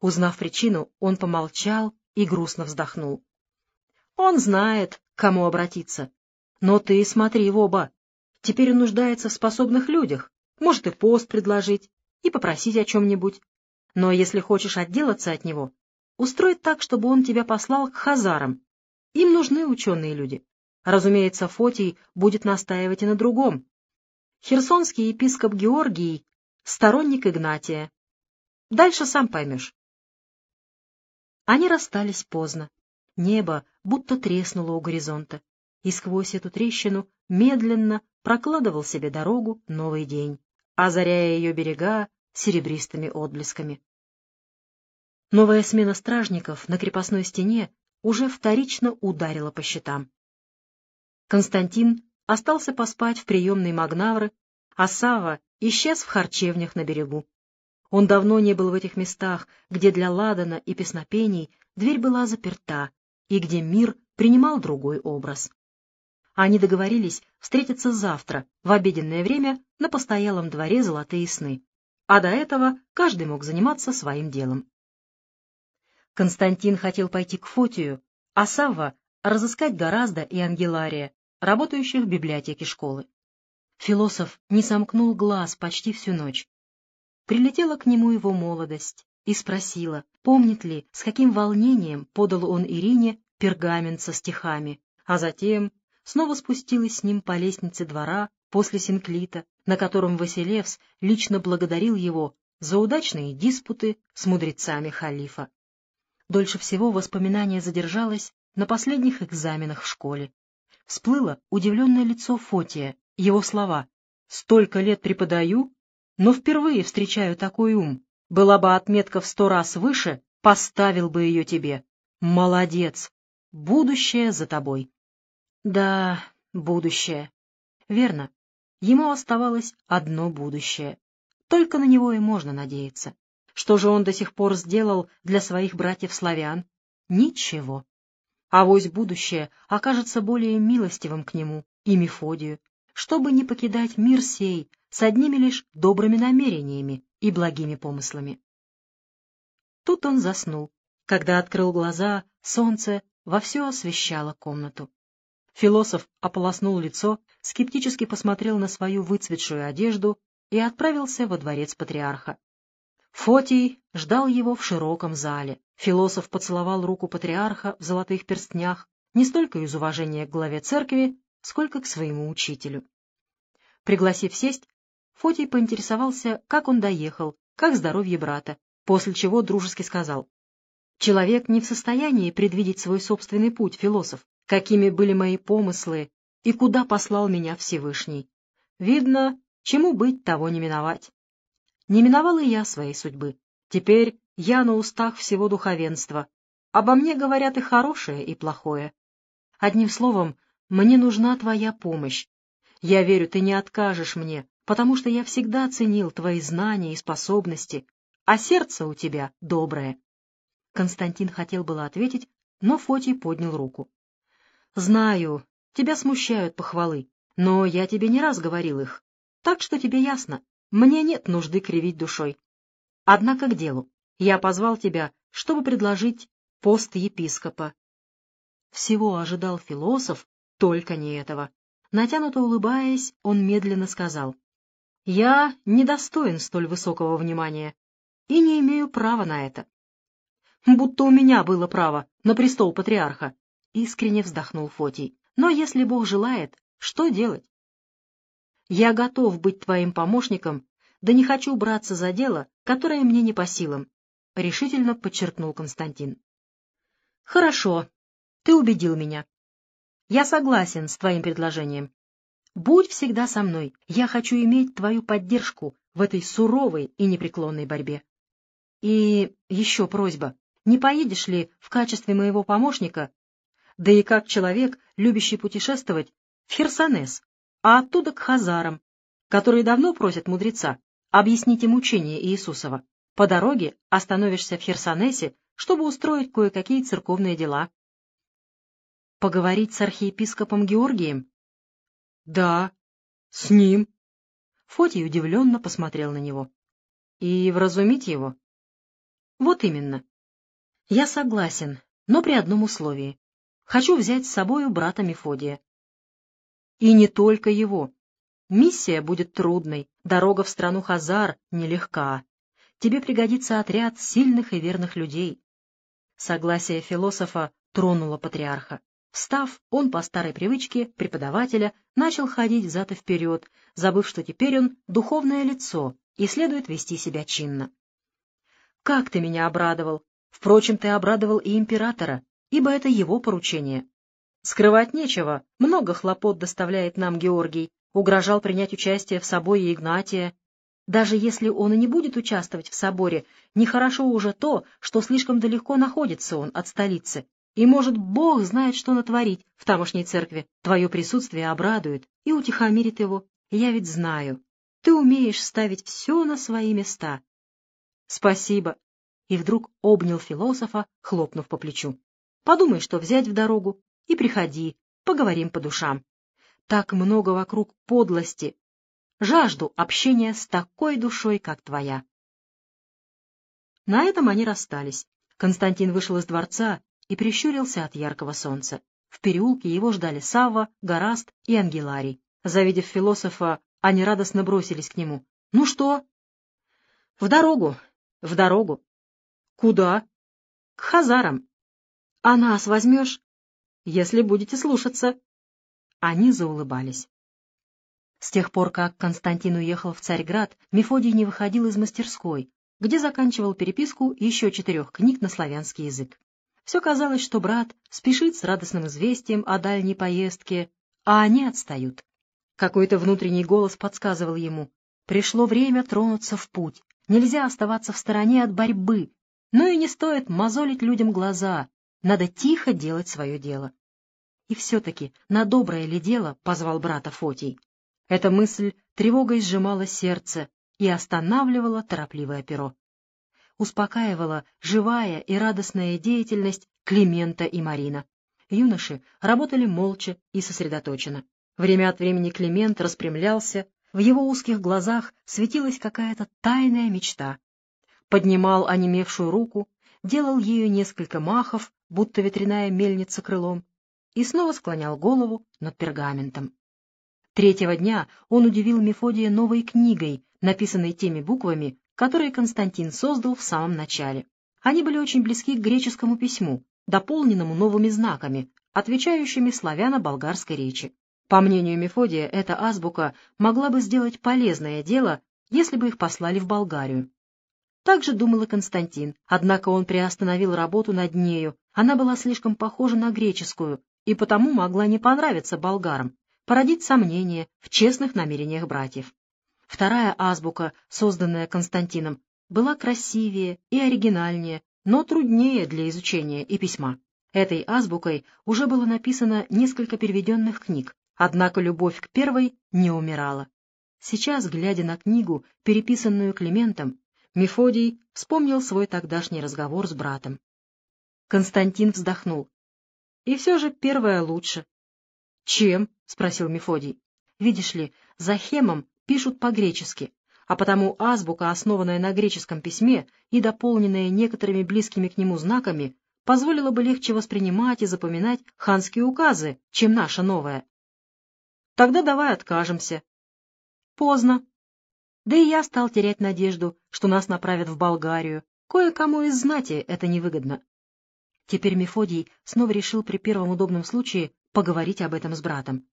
Узнав причину, он помолчал и грустно вздохнул. Он знает, к кому обратиться. Но ты смотри в оба. Теперь он нуждается в способных людях. Может и пост предложить, и попросить о чем-нибудь. Но если хочешь отделаться от него, устрой так, чтобы он тебя послал к хазарам. Им нужны ученые люди. Разумеется, Фотий будет настаивать и на другом. Херсонский епископ Георгий — сторонник Игнатия. Дальше сам поймешь. Они расстались поздно. Небо будто треснуло у горизонта, и сквозь эту трещину медленно прокладывал себе дорогу новый день, озаряя ее берега серебристыми отблесками. Новая смена стражников на крепостной стене уже вторично ударила по щитам. Константин остался поспать в приемной Магнавры, а Сава исчез в харчевнях на берегу. Он давно не был в этих местах, где для ладана и песнопений дверь была заперта и где мир принимал другой образ. Они договорились встретиться завтра, в обеденное время, на постоялом дворе «Золотые сны», а до этого каждый мог заниматься своим делом. Константин хотел пойти к Фотию, а Савва — разыскать Гораздо и Ангелария, работающих в библиотеке школы. Философ не сомкнул глаз почти всю ночь, Прилетела к нему его молодость и спросила, помнит ли, с каким волнением подал он Ирине пергамент со стихами, а затем снова спустилась с ним по лестнице двора после синклита, на котором Василевс лично благодарил его за удачные диспуты с мудрецами халифа. Дольше всего воспоминание задержалось на последних экзаменах в школе. Всплыло удивленное лицо Фотия, его слова «Столько лет преподаю, но впервые встречаю такой ум. Была бы отметка в сто раз выше, поставил бы ее тебе. Молодец! Будущее за тобой. Да, будущее. Верно. Ему оставалось одно будущее. Только на него и можно надеяться. Что же он до сих пор сделал для своих братьев-славян? Ничего. Авось будущее окажется более милостивым к нему и Мефодию, чтобы не покидать мир сей, с одними лишь добрыми намерениями и благими помыслами. Тут он заснул. Когда открыл глаза, солнце вовсю освещало комнату. Философ ополоснул лицо, скептически посмотрел на свою выцветшую одежду и отправился во дворец патриарха. Фотий ждал его в широком зале. Философ поцеловал руку патриарха в золотых перстнях не столько из уважения к главе церкви, сколько к своему учителю. Пригласив сесть, Фотий поинтересовался, как он доехал, как здоровье брата, после чего дружески сказал. «Человек не в состоянии предвидеть свой собственный путь, философ, какими были мои помыслы и куда послал меня Всевышний. Видно, чему быть, того не миновать. Не миновал и я своей судьбы. Теперь я на устах всего духовенства. Обо мне говорят и хорошее, и плохое. Одним словом, мне нужна твоя помощь. Я верю, ты не откажешь мне, потому что я всегда ценил твои знания и способности, а сердце у тебя доброе. Константин хотел было ответить, но Фотий поднял руку. — Знаю, тебя смущают похвалы, но я тебе не раз говорил их, так что тебе ясно, мне нет нужды кривить душой. Однако к делу. Я позвал тебя, чтобы предложить пост епископа. Всего ожидал философ, только не этого. Натянуто улыбаясь, он медленно сказал — я недостоин столь высокого внимания и не имею права на это. Будто у меня было право на престол патриарха, — искренне вздохнул Фотий. Но если Бог желает, что делать? Я готов быть твоим помощником, да не хочу браться за дело, которое мне не по силам, — решительно подчеркнул Константин. Хорошо, ты убедил меня. Я согласен с твоим предложением. Будь всегда со мной. Я хочу иметь твою поддержку в этой суровой и непреклонной борьбе. И еще просьба. Не поедешь ли в качестве моего помощника, да и как человек, любящий путешествовать, в Херсонес, а оттуда к Хазарам, которые давно просят мудреца объяснить им учение Иисусова. По дороге остановишься в Херсонесе, чтобы устроить кое-какие церковные дела. Поговорить с архиепископом Георгием? Да, с ним. Фотий удивленно посмотрел на него. И вразумить его? Вот именно. Я согласен, но при одном условии. Хочу взять с собою брата Мефодия. И не только его. Миссия будет трудной, дорога в страну Хазар нелегка. Тебе пригодится отряд сильных и верных людей. Согласие философа тронуло патриарха. Встав, он по старой привычке преподавателя начал ходить взад и вперед, забыв, что теперь он духовное лицо и следует вести себя чинно. «Как ты меня обрадовал! Впрочем, ты обрадовал и императора, ибо это его поручение. Скрывать нечего, много хлопот доставляет нам Георгий, угрожал принять участие в соборе Игнатия. Даже если он и не будет участвовать в соборе, нехорошо уже то, что слишком далеко находится он от столицы, и, может, Бог знает, что натворить в тамошней церкви. Твое присутствие обрадует и утихомирит его. Я ведь знаю, ты умеешь ставить все на свои места. Спасибо. И вдруг обнял философа, хлопнув по плечу. Подумай, что взять в дорогу, и приходи, поговорим по душам. Так много вокруг подлости. Жажду общения с такой душой, как твоя. На этом они расстались. Константин вышел из дворца и прищурился от яркого солнца. В переулке его ждали Савва, Гораст и Ангеларий. Завидев философа, они радостно бросились к нему. — Ну что? — В дорогу, в дорогу. — Куда? — К хазарам. — А нас возьмешь? — Если будете слушаться. Они заулыбались. С тех пор, как Константин уехал в Царьград, Мефодий не выходил из мастерской, где заканчивал переписку еще четырех книг на славянский язык. Все казалось, что брат спешит с радостным известием о дальней поездке, а они отстают. Какой-то внутренний голос подсказывал ему. Пришло время тронуться в путь. Нельзя оставаться в стороне от борьбы. Но и не стоит мозолить людям глаза. Надо тихо делать свое дело. И все-таки на доброе ли дело позвал брата Фотий? Эта мысль тревогой сжимала сердце и останавливала торопливое перо успокаивала живая и радостная деятельность Климента и Марина. Юноши работали молча и сосредоточенно. Время от времени Климент распрямлялся, в его узких глазах светилась какая-то тайная мечта. Поднимал онемевшую руку, делал ею несколько махов, будто ветряная мельница крылом, и снова склонял голову над пергаментом. Третьего дня он удивил Мефодия новой книгой, написанной теми буквами, которые Константин создал в самом начале. Они были очень близки к греческому письму, дополненному новыми знаками, отвечающими славяно-болгарской речи. По мнению Мефодия, эта азбука могла бы сделать полезное дело, если бы их послали в Болгарию. Так же думал и Константин, однако он приостановил работу над нею, она была слишком похожа на греческую и потому могла не понравиться болгарам, породить сомнения в честных намерениях братьев. Вторая азбука, созданная Константином, была красивее и оригинальнее, но труднее для изучения и письма. Этой азбукой уже было написано несколько переведенных книг, однако любовь к первой не умирала. Сейчас, глядя на книгу, переписанную Климентом, Мефодий вспомнил свой тогдашний разговор с братом. Константин вздохнул. И все же первая лучше. — Чем? — спросил Мефодий. — Видишь ли, за Хемом пишут по-гречески, а потому азбука, основанная на греческом письме и дополненная некоторыми близкими к нему знаками, позволила бы легче воспринимать и запоминать ханские указы, чем наша новая. Тогда давай откажемся. Поздно. Да и я стал терять надежду, что нас направят в Болгарию. Кое-кому из знати это невыгодно. Теперь Мефодий снова решил при первом удобном случае поговорить об этом с братом.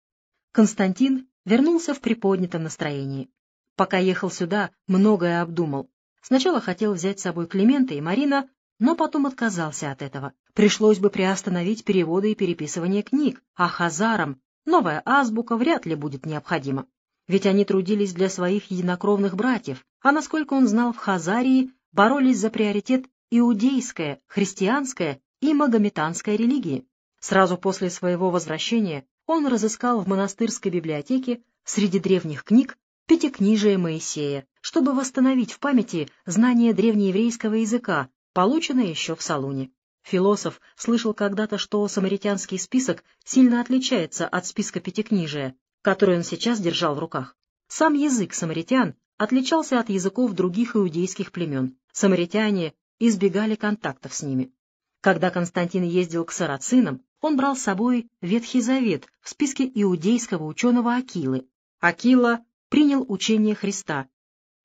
Константин вернулся в приподнятом настроении. Пока ехал сюда, многое обдумал. Сначала хотел взять с собой Климента и Марина, но потом отказался от этого. Пришлось бы приостановить переводы и переписывание книг, а хазарам новая азбука вряд ли будет необходима. Ведь они трудились для своих единокровных братьев, а насколько он знал, в Хазарии боролись за приоритет иудейская, христианская и магометанская религии. Сразу после своего возвращения он разыскал в монастырской библиотеке среди древних книг Пятикнижие Моисея, чтобы восстановить в памяти знание древнееврейского языка, полученное еще в Салуне. Философ слышал когда-то, что самаритянский список сильно отличается от списка Пятикнижия, который он сейчас держал в руках. Сам язык самаритян отличался от языков других иудейских племен. Самаритяне избегали контактов с ними. Когда Константин ездил к сарацинам, он брал с собой Ветхий Завет в списке иудейского ученого Акилы. Акила принял учение Христа,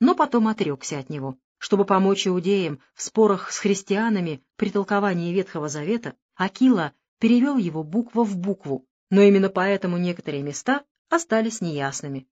но потом отрекся от него. Чтобы помочь иудеям в спорах с христианами при толковании Ветхого Завета, Акила перевел его буква в букву, но именно поэтому некоторые места остались неясными.